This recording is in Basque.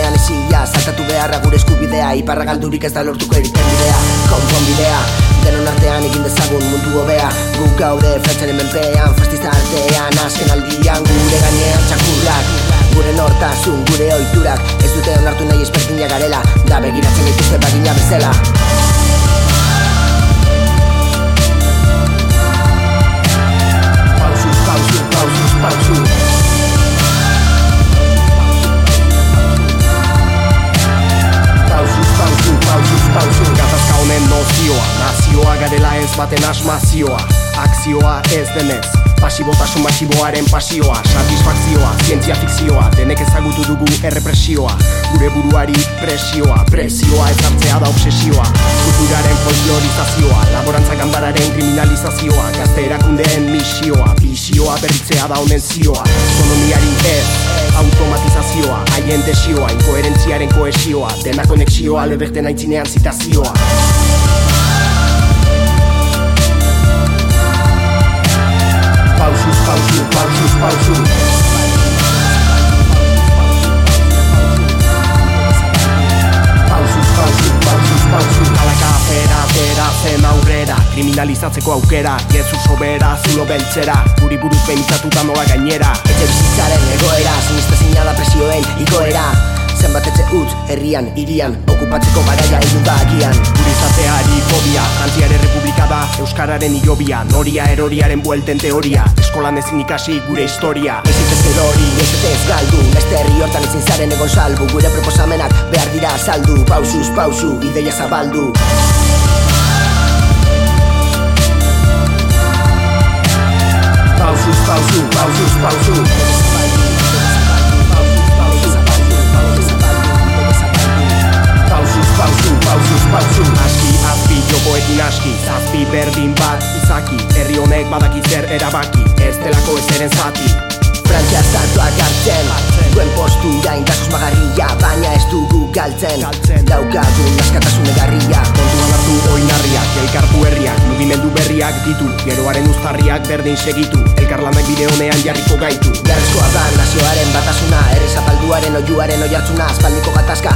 Bidean ezia, saltatu beharra gure eskubidea Iparra galdurik ez da lortuko eriten bidea Konpon bidea, denon artean egin dezagun mundu hobea. Gu gaude fetxaren menpean, fastista artean Azken aldian gure gainean txakurrak. Gure nortasun, gure oiturak Ez dute onartu nahi espertina garela. Da begiratzen dituzte bagina bezala baten asmazioa. Akzioa ez denez Pasibotasun masiboaren pasioa. Satisfakzioa, zientzia fikzioa Denek ezagutu dugu errepresioa. Gure buruari presioa Presioa ez hartzea da obsesioa. Kulturaren folklorizazioa Laborantza ganbararen kriminalizazioa. Gazte erakundeen misioa Bisioa berritzea da honen zioa. Ekonomiari ez automatizazioa Haien desioa, inkoherentziaren koesioa Dena konexioa, leberten aitzinean zitazioa aurrera Kriminalizatzeko aukera, jesu sobera, zulo beltzera. Guri buruz behintzatu noa gainera. Etxe bizitzaren egoera, siniste zinala presioen igoera. Zenbat etxe utz, herrian, irian, okupatzeko garaia heldu da agian. Gurizateari fobia, Frantziare Republika da, Euskararen iobia Noria eroriaren buelten teoria, eskolan ezin ikasi gure historia. Ez itez erori, ez ez galdu, beste herri hortan ezin zaren egon salbu. Gure proposamenak behar dira saldu, pausuz, pausu, ideia zabaldu Badaki zer erabaki Ez delako ez eren zati. Frantzia zartuak hartzen Duen postu da indasuz magarria Baina ez dugu galtzen. Daukagu naskatasun egarria Kontuan hartu oinarriak Elkartu herriak, mugimendu berriak ditu Geroaren uztarriak berdin segitu. Elkarlanak bide honean jarriko gaitu. Garezkoa da nazioaren batasuna Herri zapalduaren oiuaren oiartzuna Aspaldiko gatazka,